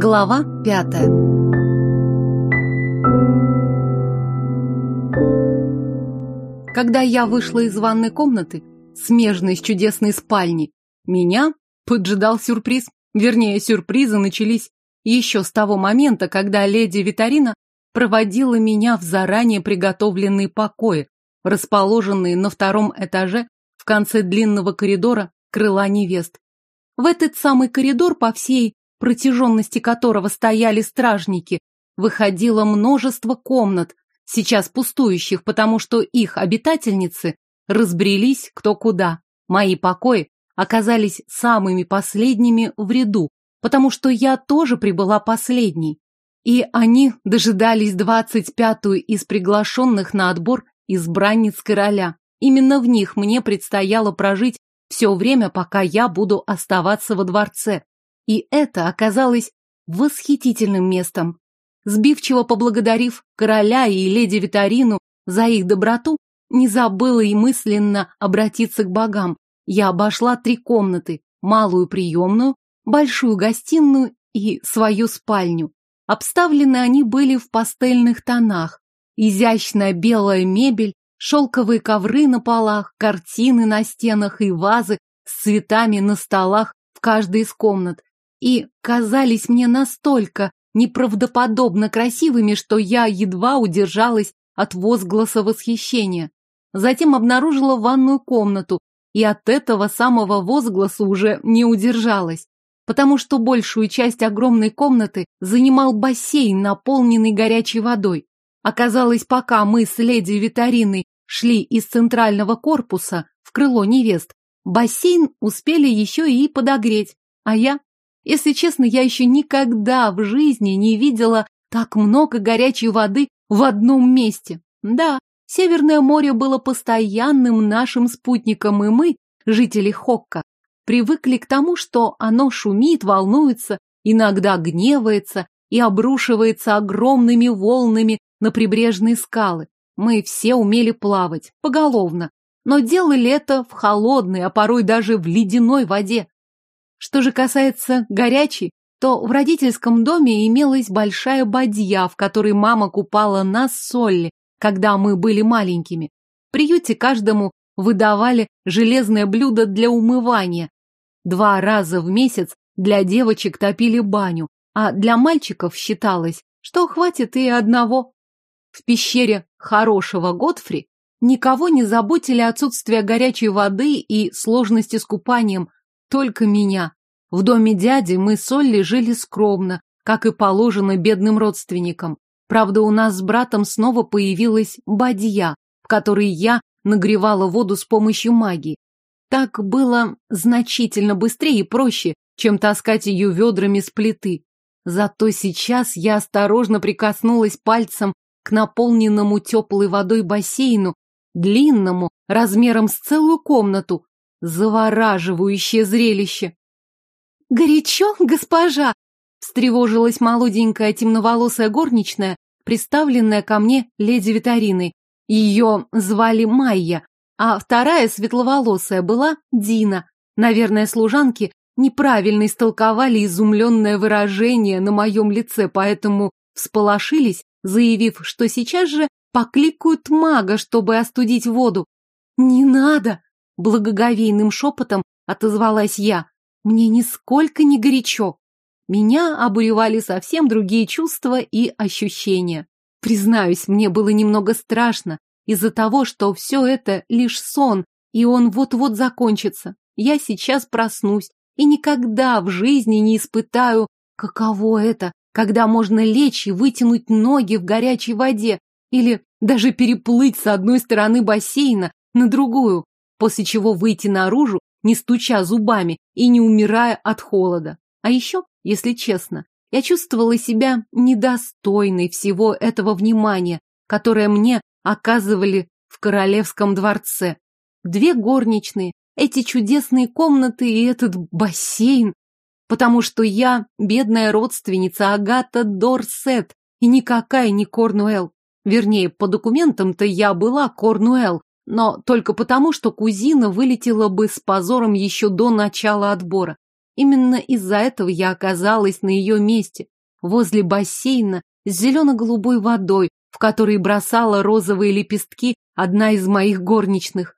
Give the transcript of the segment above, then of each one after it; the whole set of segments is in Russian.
Глава пятая Когда я вышла из ванной комнаты, смежной с чудесной спальни, меня поджидал сюрприз. Вернее, сюрпризы начались еще с того момента, когда леди Витарина проводила меня в заранее приготовленные покои, расположенные на втором этаже в конце длинного коридора крыла невест. В этот самый коридор, по всей протяженности которого стояли стражники, выходило множество комнат, сейчас пустующих, потому что их обитательницы разбрелись кто куда. Мои покои оказались самыми последними в ряду, потому что я тоже прибыла последней. И они дожидались двадцать пятую из приглашенных на отбор избранниц короля. Именно в них мне предстояло прожить все время, пока я буду оставаться во дворце. И это оказалось восхитительным местом. Сбивчиво поблагодарив короля и леди Витарину за их доброту, не забыла и мысленно обратиться к богам. Я обошла три комнаты, малую приемную, большую гостиную и свою спальню. Обставлены они были в пастельных тонах. Изящная белая мебель, шелковые ковры на полах, картины на стенах и вазы с цветами на столах в каждой из комнат. И казались мне настолько неправдоподобно красивыми, что я едва удержалась от возгласа восхищения. Затем обнаружила ванную комнату, и от этого самого возгласа уже не удержалась, потому что большую часть огромной комнаты занимал бассейн, наполненный горячей водой. Оказалось, пока мы с леди Витариной шли из центрального корпуса в крыло невест, бассейн успели еще и подогреть, а я если честно, я еще никогда в жизни не видела так много горячей воды в одном месте. Да, Северное море было постоянным нашим спутником, и мы, жители Хокка, привыкли к тому, что оно шумит, волнуется, иногда гневается и обрушивается огромными волнами на прибрежные скалы. Мы все умели плавать, поголовно, но делали это в холодной, а порой даже в ледяной воде. Что же касается горячей, то в родительском доме имелась большая бадья, в которой мама купала нас с Солли, когда мы были маленькими. В приюте каждому выдавали железное блюдо для умывания. Два раза в месяц для девочек топили баню, а для мальчиков считалось, что хватит и одного. В пещере хорошего Готфри никого не заботили отсутствие горячей воды и сложности с купанием, только меня. В доме дяди мы с Олли жили скромно, как и положено бедным родственникам. Правда, у нас с братом снова появилась бадья, в которой я нагревала воду с помощью магии. Так было значительно быстрее и проще, чем таскать ее ведрами с плиты. Зато сейчас я осторожно прикоснулась пальцем к наполненному теплой водой бассейну, длинному, размером с целую комнату. Завораживающее зрелище. «Горячо, госпожа!» встревожилась молоденькая темноволосая горничная, представленная ко мне леди Витариной. Ее звали Майя, а вторая светловолосая была Дина. Наверное, служанки неправильно истолковали изумленное выражение на моем лице, поэтому всполошились, заявив, что сейчас же покликают мага, чтобы остудить воду. «Не надо!» — благоговейным шепотом отозвалась я. «Мне нисколько не горячо!» Меня обуревали совсем другие чувства и ощущения. Признаюсь, мне было немного страшно из-за того, что все это лишь сон, и он вот-вот закончится. Я сейчас проснусь и никогда в жизни не испытаю, каково это, когда можно лечь и вытянуть ноги в горячей воде или даже переплыть с одной стороны бассейна на другую, после чего выйти наружу, не стуча зубами и не умирая от холода. А еще если честно. Я чувствовала себя недостойной всего этого внимания, которое мне оказывали в королевском дворце. Две горничные, эти чудесные комнаты и этот бассейн. Потому что я бедная родственница Агата Дорсет и никакая не Корнуэлл. Вернее, по документам-то я была Корнуэлл, но только потому, что кузина вылетела бы с позором еще до начала отбора. Именно из-за этого я оказалась на ее месте, возле бассейна с зелено-голубой водой, в которой бросала розовые лепестки одна из моих горничных.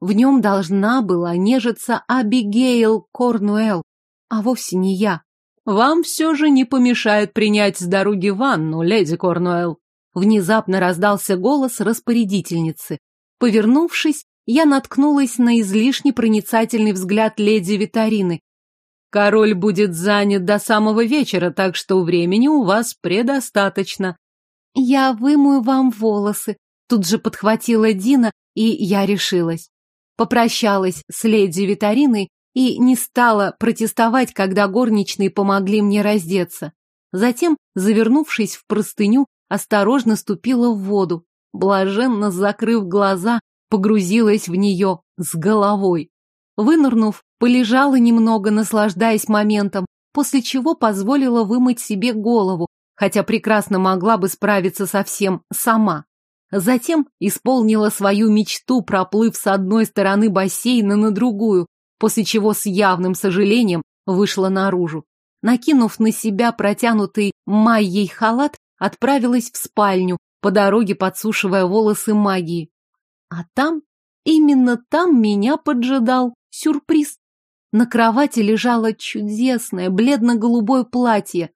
В нем должна была нежиться Абигейл Корнуэлл, а вовсе не я. «Вам все же не помешает принять с дороги ванну, леди Корнуэлл», Внезапно раздался голос распорядительницы. Повернувшись, я наткнулась на излишне проницательный взгляд леди Витарины. Король будет занят до самого вечера, так что времени у вас предостаточно. Я вымою вам волосы. Тут же подхватила Дина, и я решилась. Попрощалась с леди Витариной и не стала протестовать, когда горничные помогли мне раздеться. Затем, завернувшись в простыню, осторожно ступила в воду, блаженно закрыв глаза, погрузилась в нее с головой. Вынырнув, полежала немного, наслаждаясь моментом, после чего позволила вымыть себе голову, хотя прекрасно могла бы справиться со всем сама. Затем исполнила свою мечту, проплыв с одной стороны бассейна на другую, после чего с явным сожалением вышла наружу. Накинув на себя протянутый майей халат, отправилась в спальню, по дороге подсушивая волосы магии. А там, именно там меня поджидал сюрприз. На кровати лежало чудесное бледно-голубое платье.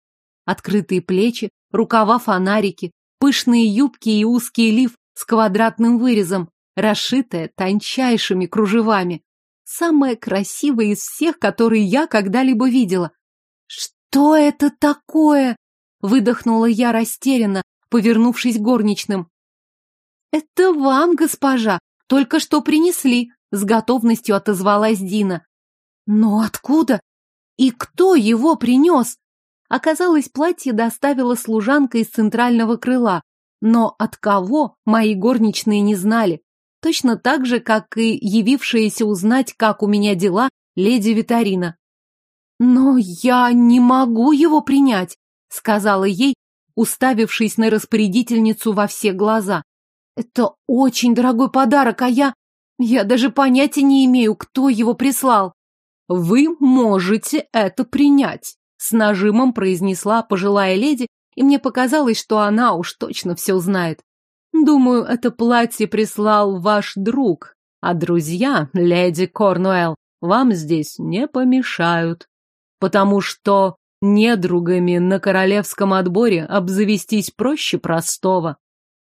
Открытые плечи, рукава-фонарики, пышные юбки и узкий лиф с квадратным вырезом, расшитое тончайшими кружевами. Самое красивое из всех, которые я когда-либо видела. Что это такое? Выдохнула я растерянно, повернувшись горничным. «Это вам, госпожа, только что принесли», — с готовностью отозвалась Дина. «Но откуда? И кто его принес?» Оказалось, платье доставила служанка из центрального крыла, но от кого мои горничные не знали. Точно так же, как и явившаяся узнать, как у меня дела, леди Витарина. «Но я не могу его принять», сказала ей, уставившись на распорядительницу во все глаза. Это очень дорогой подарок, а я... Я даже понятия не имею, кто его прислал. Вы можете это принять, с нажимом произнесла пожилая леди, и мне показалось, что она уж точно все знает. Думаю, это платье прислал ваш друг, а друзья, леди Корнуэлл, вам здесь не помешают, потому что Недругами на королевском отборе обзавестись проще простого.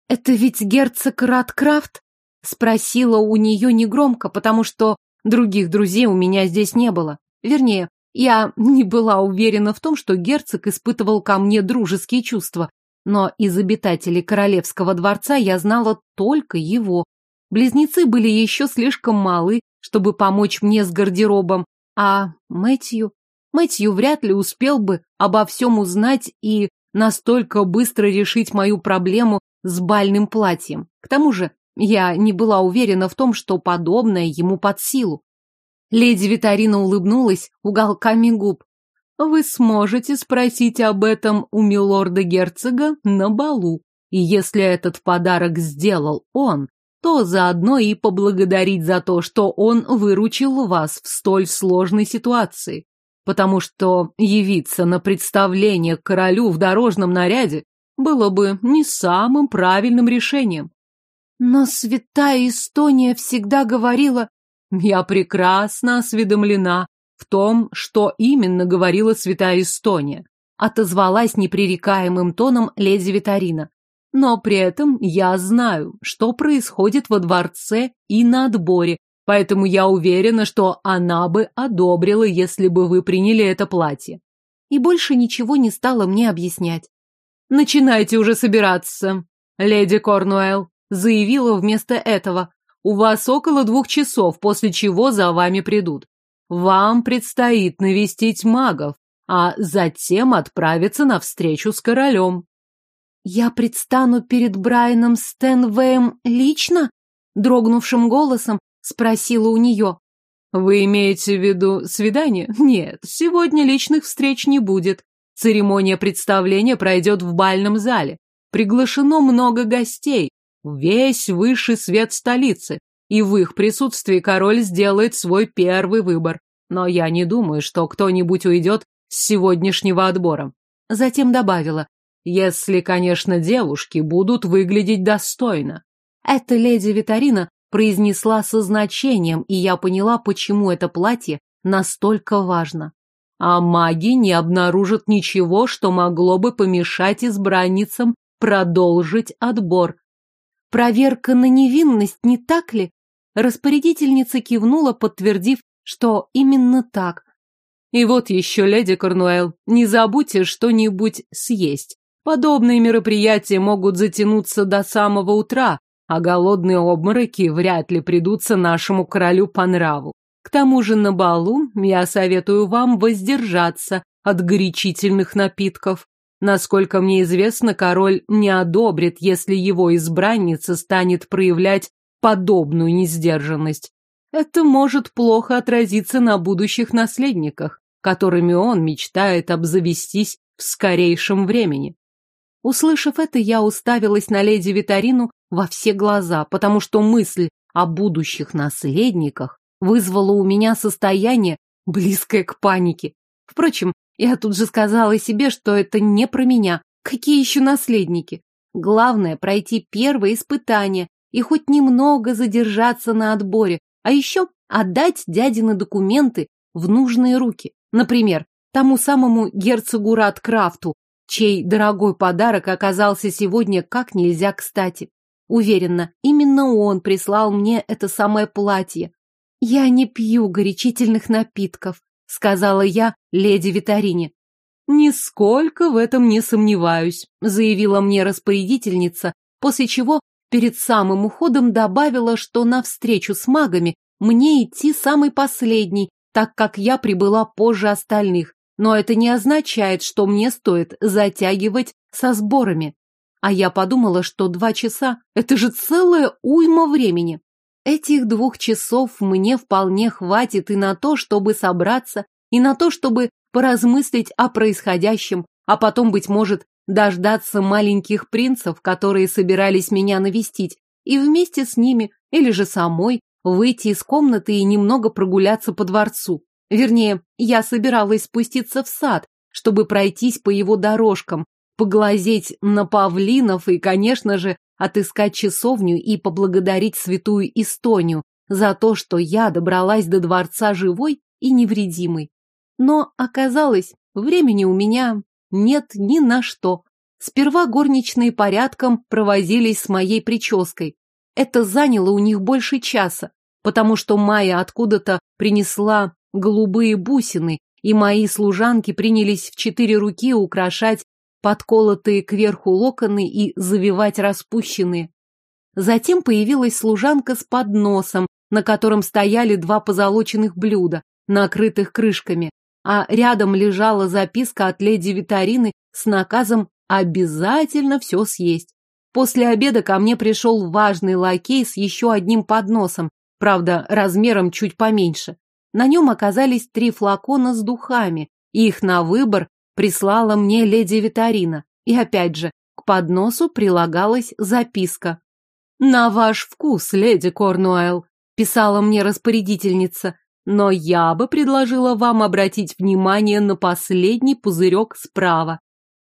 «Это ведь герцог Раткрафт?» — спросила у нее негромко, потому что других друзей у меня здесь не было. Вернее, я не была уверена в том, что герцог испытывал ко мне дружеские чувства, но из обитателей королевского дворца я знала только его. Близнецы были еще слишком малы, чтобы помочь мне с гардеробом, а Мэтью... Мэтью вряд ли успел бы обо всем узнать и настолько быстро решить мою проблему с бальным платьем. К тому же я не была уверена в том, что подобное ему под силу. Леди Витарина улыбнулась уголками губ. Вы сможете спросить об этом у милорда-герцога на балу. И если этот подарок сделал он, то заодно и поблагодарить за то, что он выручил вас в столь сложной ситуации потому что явиться на представление к королю в дорожном наряде было бы не самым правильным решением. Но святая Эстония всегда говорила, я прекрасно осведомлена в том, что именно говорила святая Эстония, отозвалась непререкаемым тоном леди Витарина. Но при этом я знаю, что происходит во дворце и на отборе, Поэтому я уверена, что она бы одобрила, если бы вы приняли это платье. И больше ничего не стала мне объяснять. Начинайте уже собираться, леди Корнуэлл, заявила вместо этого. У вас около двух часов, после чего за вами придут. Вам предстоит навестить магов, а затем отправиться на встречу с королем. Я предстану перед Брайаном Стэнвеем лично? Дрогнувшим голосом Спросила у нее. Вы имеете в виду свидание? Нет, сегодня личных встреч не будет. Церемония представления пройдет в бальном зале. Приглашено много гостей, весь высший свет столицы, и в их присутствии король сделает свой первый выбор. но я не думаю, что кто-нибудь уйдет с сегодняшнего отбора. Затем добавила, если, конечно, девушки будут выглядеть достойно. Эта леди Витарина произнесла со значением, и я поняла, почему это платье настолько важно. А маги не обнаружат ничего, что могло бы помешать избранницам продолжить отбор. Проверка на невинность, не так ли? Распорядительница кивнула, подтвердив, что именно так. И вот еще, леди Корнуэлл, не забудьте что-нибудь съесть. Подобные мероприятия могут затянуться до самого утра, а голодные обмороки вряд ли придутся нашему королю по нраву. К тому же на балу я советую вам воздержаться от горячительных напитков. Насколько мне известно, король не одобрит, если его избранница станет проявлять подобную несдержанность. Это может плохо отразиться на будущих наследниках, которыми он мечтает обзавестись в скорейшем времени. Услышав это, я уставилась на леди Витарину во все глаза, потому что мысль о будущих наследниках вызвала у меня состояние, близкое к панике. Впрочем, я тут же сказала себе, что это не про меня. Какие еще наследники? Главное — пройти первое испытание и хоть немного задержаться на отборе, а еще отдать дядины документы в нужные руки. Например, тому самому герцогу Радкрафту, чей дорогой подарок оказался сегодня как нельзя кстати. Уверена, именно он прислал мне это самое платье. Я не пью горячительных напитков, сказала я леди Витарине. Нисколько в этом не сомневаюсь, заявила мне распорядительница, после чего перед самым уходом добавила, что на встречу с магами мне идти самый последний, так как я прибыла позже остальных. Но это не означает, что мне стоит затягивать со сборами. А я подумала, что два часа – это же целая уйма времени. Этих двух часов мне вполне хватит и на то, чтобы собраться, и на то, чтобы поразмыслить о происходящем, а потом, быть может, дождаться маленьких принцев, которые собирались меня навестить, и вместе с ними, или же самой, выйти из комнаты и немного прогуляться по дворцу. Вернее, я собиралась спуститься в сад, чтобы пройтись по его дорожкам, поглазеть на павлинов и, конечно же, отыскать часовню и поблагодарить святую Истонию за то, что я добралась до дворца живой и невредимой. Но оказалось, времени у меня нет ни на что. Сперва горничные порядком провозились с моей прической. Это заняло у них больше часа, потому что Майя откуда-то принесла голубые бусины, и мои служанки принялись в четыре руки украшать подколотые кверху локоны и завивать распущенные. Затем появилась служанка с подносом, на котором стояли два позолоченных блюда, накрытых крышками, а рядом лежала записка от леди Витарины с наказом обязательно все съесть. После обеда ко мне пришел важный лакей с еще одним подносом, правда, размером чуть поменьше. На нем оказались три флакона с духами, и их на выбор прислала мне леди Витарина. И опять же, к подносу прилагалась записка. «На ваш вкус, леди Корнуэлл», — писала мне распорядительница, «но я бы предложила вам обратить внимание на последний пузырек справа».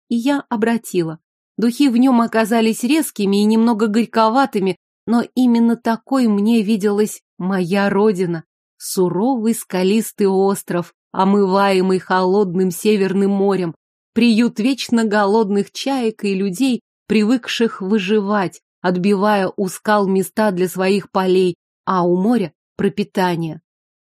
И я обратила. Духи в нем оказались резкими и немного горьковатыми, но именно такой мне виделась моя родина. Суровый скалистый остров, омываемый холодным северным морем, приют вечно голодных чаек и людей, привыкших выживать, отбивая у скал места для своих полей, а у моря – пропитание.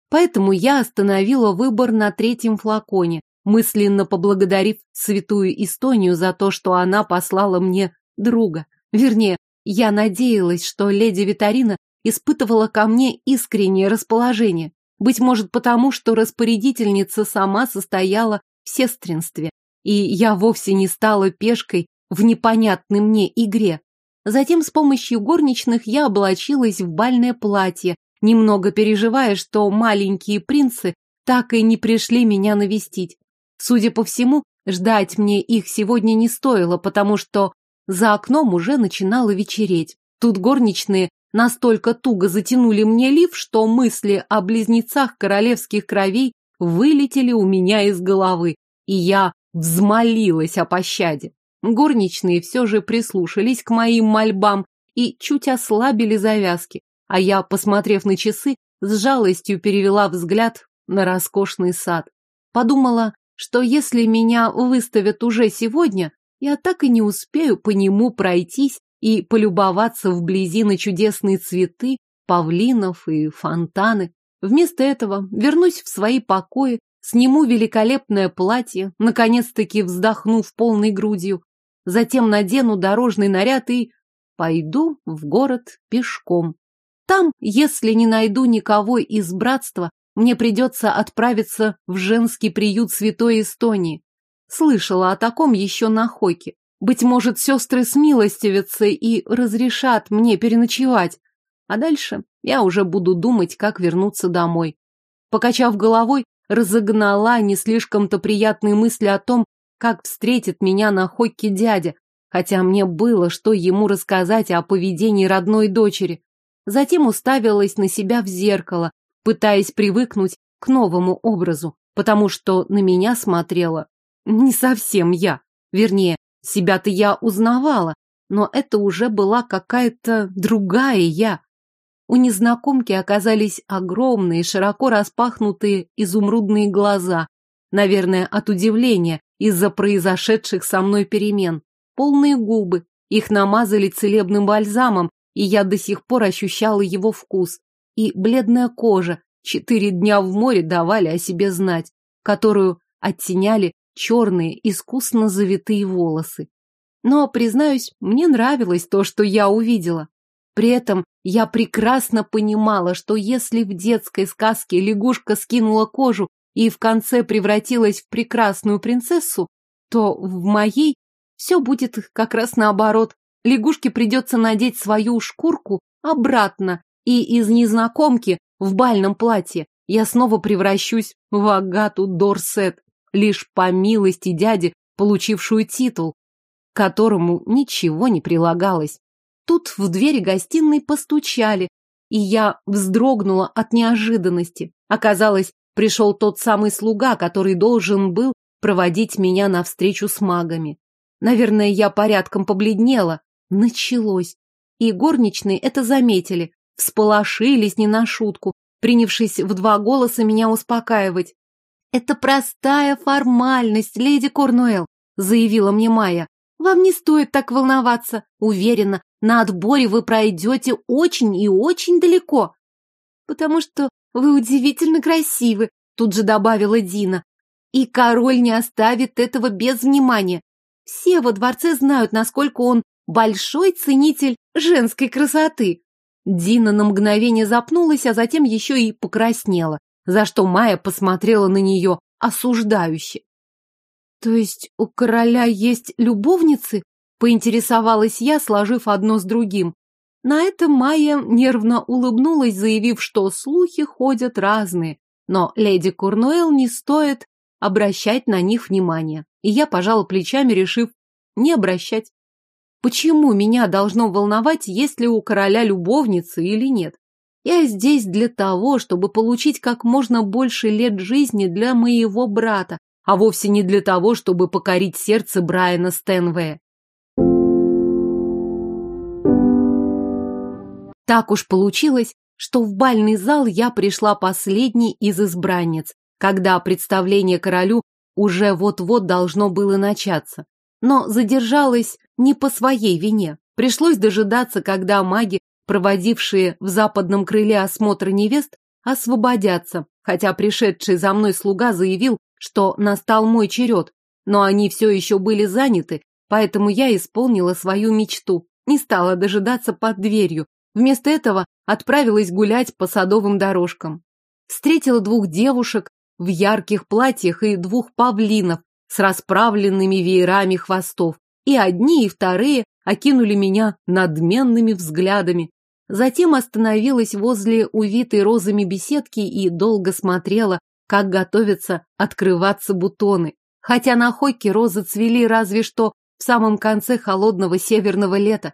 Поэтому я остановила выбор на третьем флаконе, мысленно поблагодарив святую Эстонию за то, что она послала мне друга. Вернее, я надеялась, что леди Витарина испытывала ко мне искреннее расположение. Быть может потому, что распорядительница сама состояла в сестринстве, и я вовсе не стала пешкой в непонятной мне игре. Затем с помощью горничных я облачилась в бальное платье, немного переживая, что маленькие принцы так и не пришли меня навестить. Судя по всему, ждать мне их сегодня не стоило, потому что за окном уже начинало вечереть. Тут горничные настолько туго затянули мне лиф, что мысли о близнецах королевских кровей вылетели у меня из головы, и я взмолилась о пощаде. Горничные все же прислушались к моим мольбам и чуть ослабили завязки, а я, посмотрев на часы, с жалостью перевела взгляд на роскошный сад. Подумала, что если меня выставят уже сегодня, я так и не успею по нему пройтись и полюбоваться вблизи на чудесные цветы, павлинов и фонтаны. Вместо этого вернусь в свои покои, сниму великолепное платье, наконец-таки вздохнув полной грудью, затем надену дорожный наряд и пойду в город пешком. Там, если не найду никого из братства, мне придется отправиться в женский приют Святой Эстонии. Слышала о таком еще на Хойке. Быть может, сестры смилостивятся и разрешат мне переночевать. А дальше я уже буду думать, как вернуться домой. Покачав головой, разогнала не слишком-то приятные мысли о том, как встретит меня на Хойке дядя, хотя мне было что ему рассказать о поведении родной дочери. Затем уставилась на себя в зеркало, пытаясь привыкнуть к новому образу, потому что на меня смотрела не совсем я. Вернее, себя-то я узнавала, но это уже была какая-то другая я. У незнакомки оказались огромные, широко распахнутые изумрудные глаза, наверное, от удивления из-за произошедших со мной перемен. Полные губы, их намазали целебным бальзамом, и я до сих пор ощущала его вкус и бледная кожа, четыре дня в море давали о себе знать, которую оттеняли черные, искусно завитые волосы. Но, признаюсь, мне нравилось то, что я увидела. При этом я прекрасно понимала, что если в детской сказке лягушка скинула кожу и в конце превратилась в прекрасную принцессу, то в моей все будет как раз наоборот. Лягушке придется надеть свою шкурку обратно и из незнакомки в бальном платье я снова превращусь в Агату Дорсет, лишь по милости дяди, получившую титул, к которому ничего не прилагалось. Тут в двери гостиной постучали, и я вздрогнула от неожиданности. Оказалось, пришел тот самый слуга, который должен был проводить меня на встречу с магами. Наверное, я порядком побледнела. Началось. И горничные это заметили, всполошились не на шутку, принявшись в два голоса меня успокаивать. «Это простая формальность, леди Корнуэлл», — заявила мне Майя. «Вам не стоит так волноваться. Уверена, на отборе вы пройдете очень и очень далеко». «Потому что вы удивительно красивы», — тут же добавила Дина. «И король не оставит этого без внимания. Все во дворце знают, насколько он большой ценитель женской красоты». Дина на мгновение запнулась, а затем еще и покраснела, за что Майя посмотрела на нее осуждающе. «То есть у короля есть любовницы?» — поинтересовалась я, сложив одно с другим. На это Майя нервно улыбнулась, заявив, что слухи ходят разные, но леди Курнуэлл не стоит обращать на них внимания. И я пожала плечами, решив не обращать. Почему меня должно волновать, есть ли у короля любовницы или нет? Я здесь для того, чтобы получить как можно больше лет жизни для моего брата, а вовсе не для того, чтобы покорить сердце Брайана Стэнвея. Так уж получилось, что в бальный зал я пришла последней из избранниц, когда представление королю уже вот-вот должно было начаться но задержалась не по своей вине. Пришлось дожидаться, когда маги, проводившие в западном крыле осмотр невест, освободятся, хотя пришедший за мной слуга заявил, что настал мой черед, но они все еще были заняты, поэтому я исполнила свою мечту, не стала дожидаться под дверью, вместо этого отправилась гулять по садовым дорожкам. Встретила двух девушек в ярких платьях и двух павлинов, с расправленными веерами хвостов, и одни, и вторые окинули меня надменными взглядами. Затем остановилась возле увитой розами беседки и долго смотрела, как готовятся открываться бутоны. Хотя на хойке розы цвели разве что в самом конце холодного северного лета.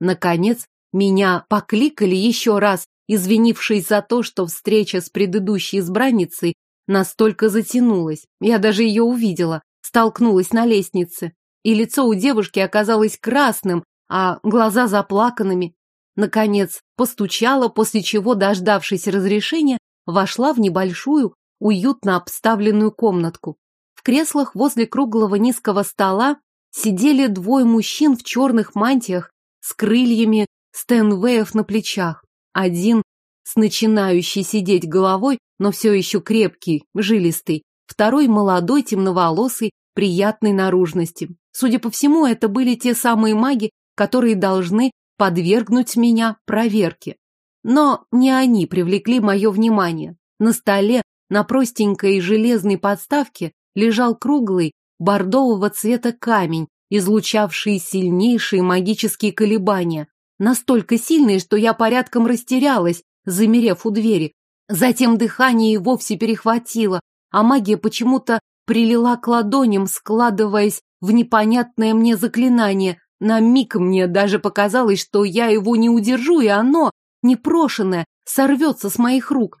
Наконец, Меня покликали еще раз, извинившись за то, что встреча с предыдущей избранницей настолько затянулась. Я даже ее увидела, столкнулась на лестнице, и лицо у девушки оказалось красным, а глаза заплаканными. Наконец, постучала, после чего, дождавшись разрешения, вошла в небольшую, уютно обставленную комнатку. В креслах возле круглого низкого стола сидели двое мужчин в черных мантиях с крыльями Стэнвеев на плечах. Один с начинающей сидеть головой, но все еще крепкий, жилистый. Второй молодой, темноволосый, приятной наружности. Судя по всему, это были те самые маги, которые должны подвергнуть меня проверке. Но не они привлекли мое внимание. На столе, на простенькой железной подставке, лежал круглый, бордового цвета камень, излучавший сильнейшие магические колебания. Настолько сильные, что я порядком растерялась, замерев у двери. Затем дыхание и вовсе перехватило, а магия почему-то прилила к ладоням, складываясь в непонятное мне заклинание. На миг мне даже показалось, что я его не удержу, и оно, непрошенное, сорвется с моих рук.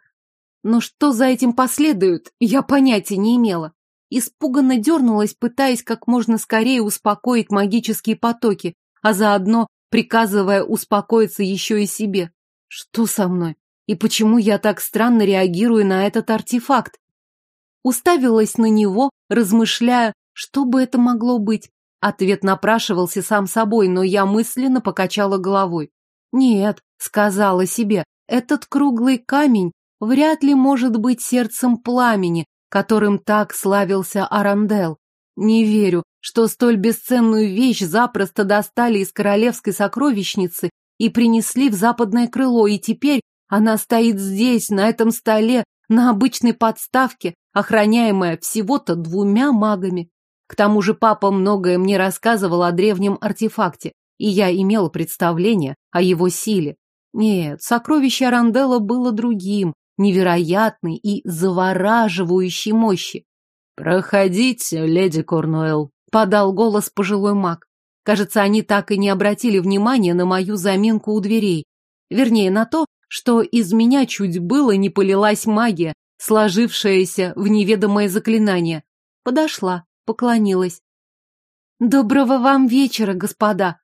Но что за этим последует, я понятия не имела. Испуганно дернулась, пытаясь как можно скорее успокоить магические потоки, а заодно приказывая успокоиться еще и себе. Что со мной? И почему я так странно реагирую на этот артефакт? Уставилась на него, размышляя, что бы это могло быть. Ответ напрашивался сам собой, но я мысленно покачала головой. Нет, сказала себе, этот круглый камень вряд ли может быть сердцем пламени, которым так славился Арандел. Не верю, что столь бесценную вещь запросто достали из королевской сокровищницы и принесли в западное крыло, и теперь она стоит здесь, на этом столе, на обычной подставке, охраняемая всего-то двумя магами. К тому же папа многое мне рассказывал о древнем артефакте, и я имела представление о его силе. Нет, сокровище Аранделла было другим, невероятной и завораживающей мощи. «Проходите, леди Корнуэлл», — подал голос пожилой маг. Кажется, они так и не обратили внимания на мою заминку у дверей. Вернее, на то, что из меня чуть было не полилась магия, сложившаяся в неведомое заклинание. Подошла, поклонилась. «Доброго вам вечера, господа!»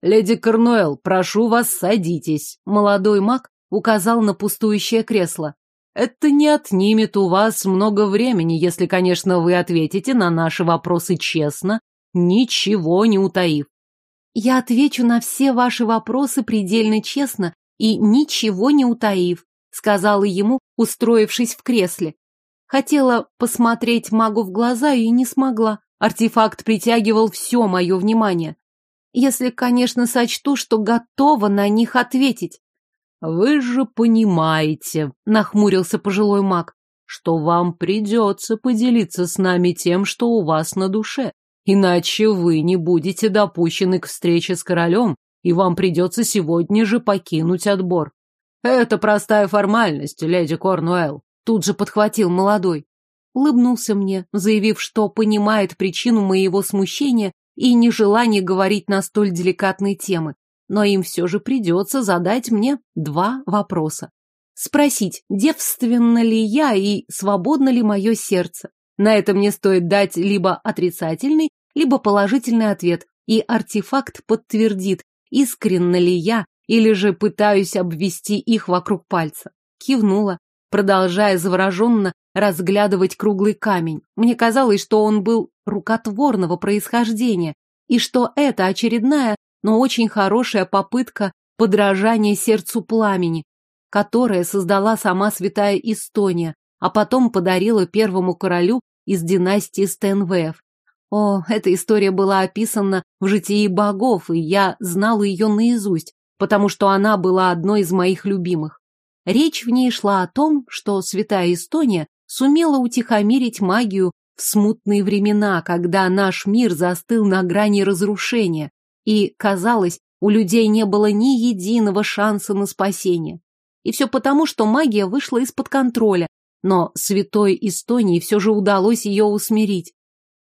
«Леди Корнуэлл, прошу вас, садитесь!» Молодой маг указал на пустующее кресло. Это не отнимет у вас много времени, если, конечно, вы ответите на наши вопросы честно, ничего не утаив. Я отвечу на все ваши вопросы предельно честно и ничего не утаив, сказала ему, устроившись в кресле. Хотела посмотреть магу в глаза и не смогла. Артефакт притягивал все мое внимание. Если, конечно, сочту, что готова на них ответить. «Вы же понимаете», — нахмурился пожилой маг, «что вам придется поделиться с нами тем, что у вас на душе, иначе вы не будете допущены к встрече с королем, и вам придется сегодня же покинуть отбор». «Это простая формальность, леди Корнуэлл», — тут же подхватил молодой. Улыбнулся мне, заявив, что понимает причину моего смущения и нежелания говорить на столь деликатные темы но им все же придется задать мне два вопроса. Спросить, девственна ли я и свободно ли мое сердце. На это мне стоит дать либо отрицательный, либо положительный ответ, и артефакт подтвердит, искренна ли я, или же пытаюсь обвести их вокруг пальца. Кивнула, продолжая завороженно разглядывать круглый камень. Мне казалось, что он был рукотворного происхождения, и что это очередная но очень хорошая попытка подражания сердцу пламени, которое создала сама святая Эстония, а потом подарила первому королю из династии Стенвеев. О, эта история была описана в житии богов, и я знала ее наизусть, потому что она была одной из моих любимых. Речь в ней шла о том, что святая Эстония сумела утихомирить магию в смутные времена, когда наш мир застыл на грани разрушения, и, казалось, у людей не было ни единого шанса на спасение. И все потому, что магия вышла из-под контроля, но святой Эстонии все же удалось ее усмирить.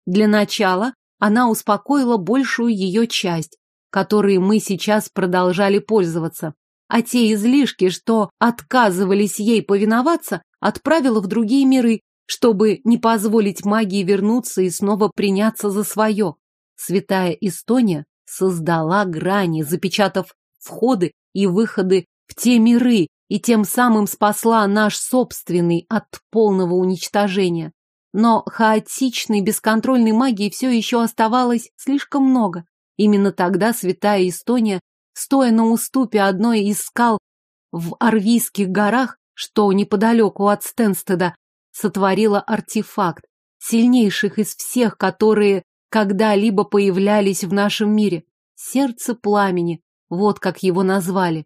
Для начала она успокоила большую ее часть. которые мы сейчас продолжали пользоваться. А те излишки, что отказывались ей повиноваться, отправила в другие миры, чтобы не позволить магии вернуться и снова приняться за свое. Святая Эстония создала грани, запечатав входы и выходы в те миры, и тем самым спасла наш собственный от полного уничтожения. Но хаотичной, бесконтрольной магии все еще оставалось слишком много. Именно тогда святая Эстония, стоя на уступе одной из скал в Арвийских горах, что неподалеку от Стенстеда, сотворила артефакт, сильнейших из всех, которые когда-либо появлялись в нашем мире. Сердце пламени, вот как его назвали.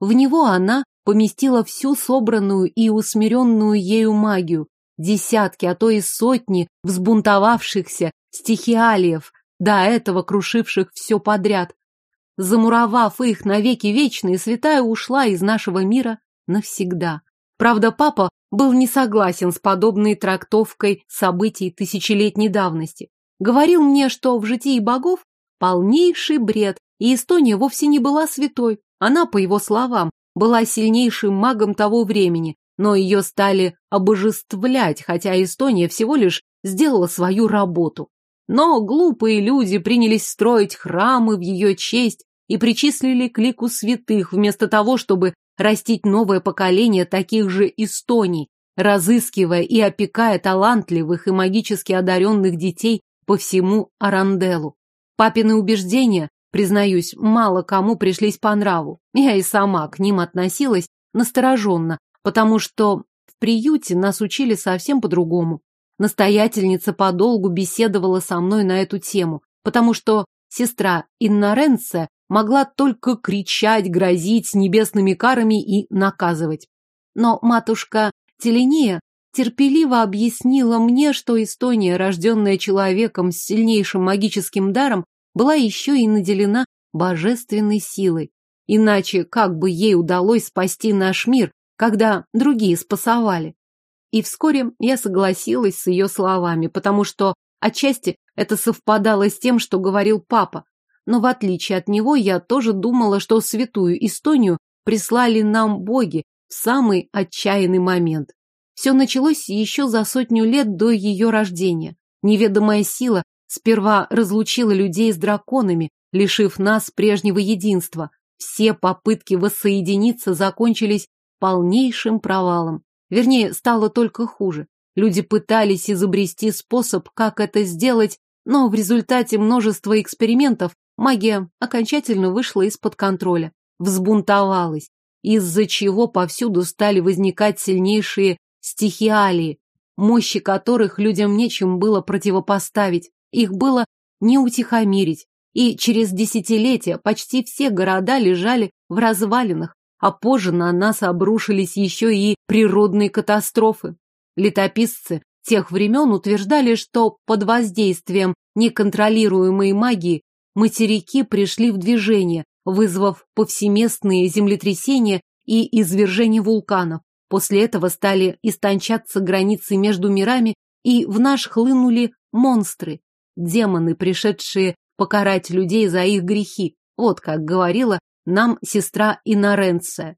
В него она поместила всю собранную и усмиренную ею магию, десятки, а то и сотни взбунтовавшихся стихиалиев, до этого крушивших все подряд. Замуровав их навеки вечные, святая ушла из нашего мира навсегда. Правда, папа был не согласен с подобной трактовкой событий тысячелетней давности. Говорил мне, что в житии богов полнейший бред, и Эстония вовсе не была святой. Она, по его словам, была сильнейшим магом того времени, но ее стали обожествлять, хотя Эстония всего лишь сделала свою работу. Но глупые люди принялись строить храмы в ее честь и причислили к лику святых, вместо того, чтобы растить новое поколение таких же Эстоний, разыскивая и опекая талантливых и магически одаренных детей по всему Аранделу. Папины убеждения Признаюсь, мало кому пришлись по нраву. Я и сама к ним относилась настороженно, потому что в приюте нас учили совсем по-другому. Настоятельница подолгу беседовала со мной на эту тему, потому что сестра Инноренция могла только кричать, грозить небесными карами и наказывать. Но матушка Теления терпеливо объяснила мне, что Эстония, рожденная человеком с сильнейшим магическим даром, была еще и наделена божественной силой. Иначе как бы ей удалось спасти наш мир, когда другие спасовали? И вскоре я согласилась с ее словами, потому что отчасти это совпадало с тем, что говорил папа. Но в отличие от него я тоже думала, что святую Эстонию прислали нам боги в самый отчаянный момент. Все началось еще за сотню лет до ее рождения. Неведомая сила Сперва разлучила людей с драконами, лишив нас прежнего единства. Все попытки воссоединиться закончились полнейшим провалом. Вернее, стало только хуже. Люди пытались изобрести способ, как это сделать, но в результате множества экспериментов магия окончательно вышла из-под контроля, взбунтовалась, из-за чего повсюду стали возникать сильнейшие стихиалии, мощи которых людям нечем было противопоставить. Их было не утихомирить, и через десятилетия почти все города лежали в развалинах, а позже на нас обрушились еще и природные катастрофы. Летописцы тех времен утверждали, что под воздействием неконтролируемой магии материки пришли в движение, вызвав повсеместные землетрясения и извержения вулканов. После этого стали истончаться границы между мирами, и в наш хлынули монстры, демоны, пришедшие покарать людей за их грехи. Вот как говорила нам сестра Иноренция.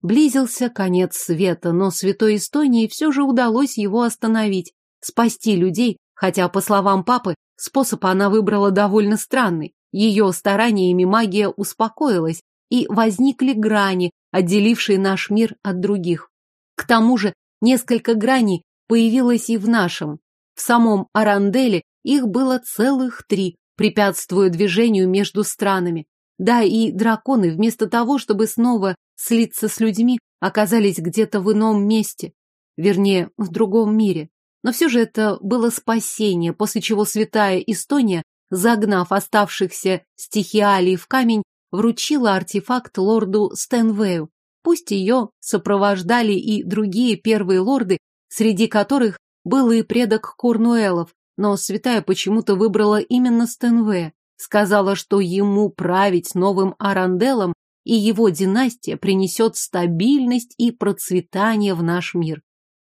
Близился конец света, но святой Эстонии все же удалось его остановить, спасти людей, хотя, по словам папы, способ она выбрала довольно странный. Ее стараниями магия успокоилась, и возникли грани, отделившие наш мир от других. К тому же несколько граней появилось и в нашем. В самом Аранделе их было целых три, препятствуя движению между странами. Да, и драконы, вместо того, чтобы снова слиться с людьми, оказались где-то в ином месте. Вернее, в другом мире. Но все же это было спасение, после чего святая Эстония, загнав оставшихся стихиалий в камень, вручила артефакт лорду Стэнвею. Пусть ее сопровождали и другие первые лорды, среди которых был и предок Корнуэлов, но святая почему-то выбрала именно Стенве, сказала, что ему править новым Аранделом и его династия принесет стабильность и процветание в наш мир.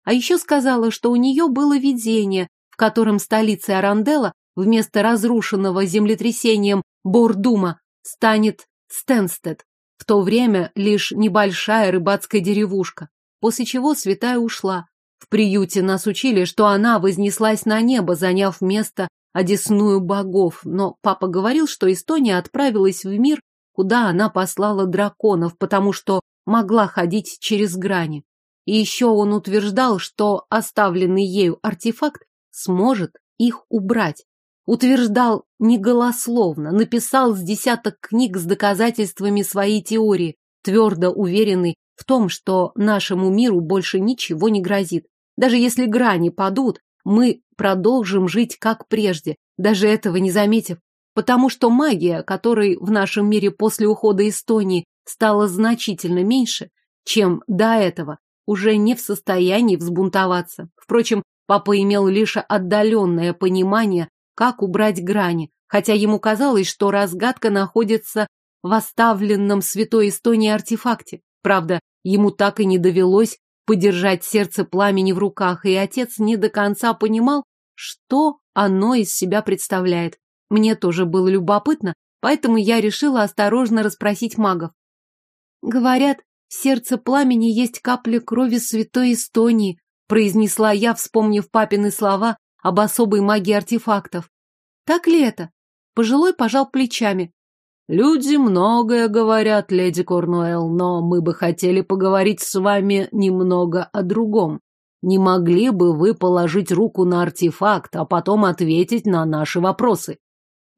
А еще сказала, что у нее было видение, в котором столицей Арандела вместо разрушенного землетрясением Бордума станет Стенстед, в то время лишь небольшая рыбацкая деревушка, после чего святая ушла. В приюте нас учили, что она вознеслась на небо, заняв место одесную богов, но папа говорил, что Эстония отправилась в мир, куда она послала драконов, потому что могла ходить через грани. И еще он утверждал, что оставленный ею артефакт сможет их убрать. Утверждал неголословно, написал с десяток книг с доказательствами своей теории, твердо уверенный в том, что нашему миру больше ничего не грозит. Даже если грани падут, мы продолжим жить как прежде, даже этого не заметив. Потому что магия, которой в нашем мире после ухода Эстонии стала значительно меньше, чем до этого, уже не в состоянии взбунтоваться. Впрочем, папа имел лишь отдаленное понимание как убрать грани, хотя ему казалось, что разгадка находится в оставленном святой Эстонии артефакте. Правда, ему так и не довелось подержать сердце пламени в руках, и отец не до конца понимал, что оно из себя представляет. Мне тоже было любопытно, поэтому я решила осторожно расспросить магов. Говорят, в сердце пламени есть капля крови святой Эстонии, произнесла я, вспомнив папины слова об особой магии артефактов. Так ли это? Пожилой пожал плечами. Люди многое говорят, леди Корнуэлл, но мы бы хотели поговорить с вами немного о другом. Не могли бы вы положить руку на артефакт, а потом ответить на наши вопросы?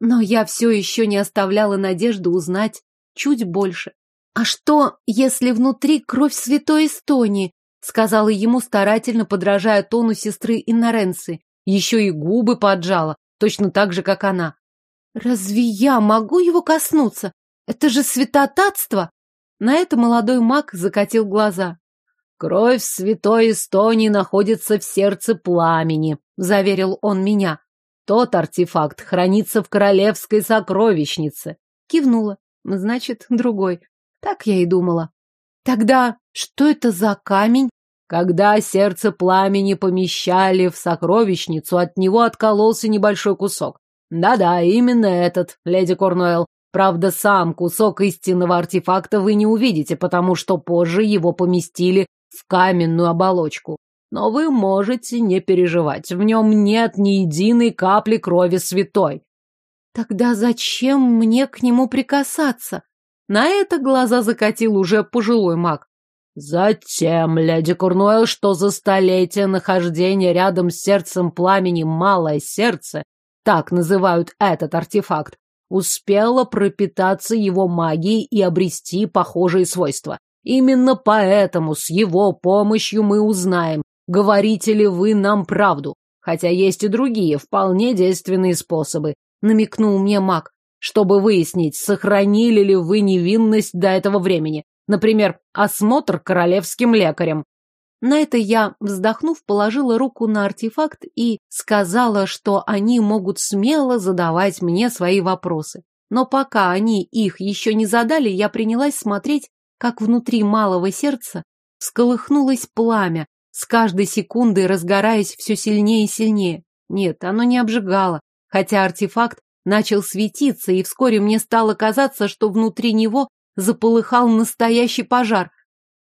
Но я все еще не оставляла надежды узнать чуть больше. А что, если внутри кровь святой Эстонии? Сказала ему, старательно подражая тону сестры Инноренции. Еще и губы поджала, точно так же, как она. Разве я могу его коснуться? Это же святотатство! На это молодой маг закатил глаза. Кровь святой Эстонии находится в сердце пламени, заверил он меня. Тот артефакт хранится в королевской сокровищнице. Кивнула. Значит, другой. Так я и думала. Тогда что это за камень? Когда сердце пламени помещали в сокровищницу, от него откололся небольшой кусок. Да-да, именно этот, леди Корнуэлл. Правда, сам кусок истинного артефакта вы не увидите, потому что позже его поместили в каменную оболочку. Но вы можете не переживать, в нем нет ни единой капли крови святой. Тогда зачем мне к нему прикасаться? На это глаза закатил уже пожилой маг. Затем, леди Корнуэлл, что за столетие нахождения рядом с сердцем пламени малое сердце, так называют этот артефакт, успело пропитаться его магией и обрести похожие свойства. Именно поэтому с его помощью мы узнаем, говорите ли вы нам правду. Хотя есть и другие, вполне действенные способы, намекнул мне маг, чтобы выяснить, сохранили ли вы невинность до этого времени. Например, осмотр королевским лекарем. На это я, вздохнув, положила руку на артефакт и сказала, что они могут смело задавать мне свои вопросы. Но пока они их еще не задали, я принялась смотреть, как внутри малого сердца всколыхнулось пламя, с каждой секундой разгораясь все сильнее и сильнее. Нет, оно не обжигало, хотя артефакт начал светиться, и вскоре мне стало казаться, что внутри него заполыхал настоящий пожар.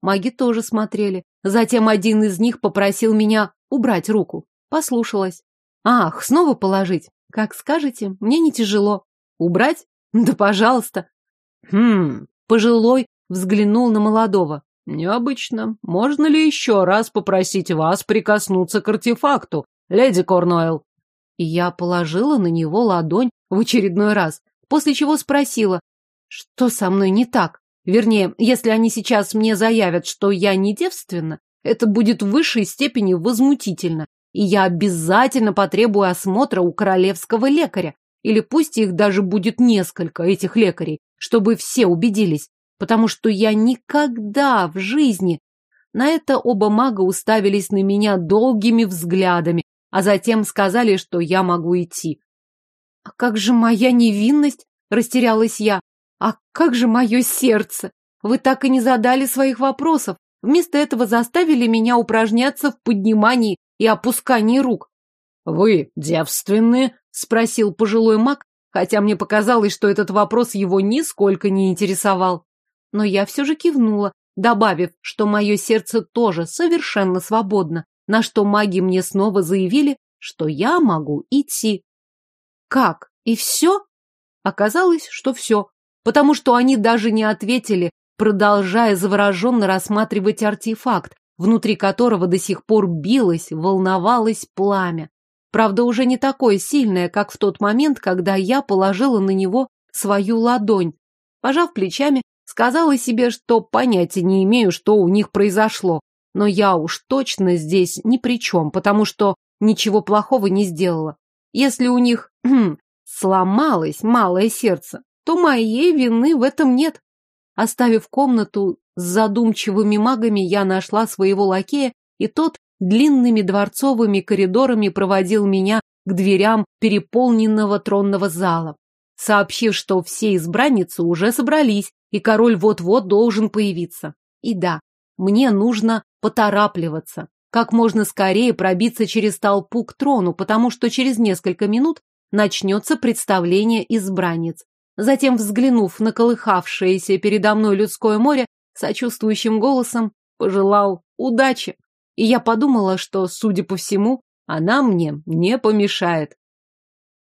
Маги тоже смотрели. Затем один из них попросил меня убрать руку. Послушалась. Ах, снова положить? Как скажете, мне не тяжело. Убрать? Да пожалуйста. Хм, пожилой взглянул на молодого. Необычно. Можно ли еще раз попросить вас прикоснуться к артефакту, леди Корнуэлл? И я положила на него ладонь в очередной раз, после чего спросила, что со мной не так? Вернее, если они сейчас мне заявят, что я не девственна, это будет в высшей степени возмутительно, и я обязательно потребую осмотра у королевского лекаря. Или пусть их даже будет несколько, этих лекарей, чтобы все убедились, потому что я никогда в жизни... На это оба мага уставились на меня долгими взглядами, а затем сказали, что я могу идти. «А как же моя невинность?» — растерялась я. А как же мое сердце? Вы так и не задали своих вопросов. Вместо этого заставили меня упражняться в поднимании и опускании рук. Вы девственны? Спросил пожилой маг, хотя мне показалось, что этот вопрос его нисколько не интересовал. Но я все же кивнула, добавив, что мое сердце тоже совершенно свободно, на что маги мне снова заявили, что я могу идти. Как? И все? Оказалось, что все, потому что они даже не ответили, продолжая завороженно рассматривать артефакт, внутри которого до сих пор билось, волновалось пламя. Правда, уже не такое сильное, как в тот момент, когда я положила на него свою ладонь. Пожав плечами, сказала себе, что понятия не имею, что у них произошло. Но я уж точно здесь ни при чем, потому что ничего плохого не сделала. Если у них хм, сломалось малое сердце, то моей вины в этом нет. Оставив комнату с задумчивыми магами, я нашла своего лакея, и тот длинными дворцовыми коридорами проводил меня к дверям переполненного тронного зала, сообщив, что все избранницы уже собрались, и король вот-вот должен появиться. И да, мне нужно поторапливаться, как можно скорее пробиться через толпу к трону, потому что через несколько минут начнется представление избранниц. Затем, взглянув на колыхавшееся передо мной людское море, сочувствующим голосом пожелал удачи. И я подумала, что, судя по всему, она мне не помешает.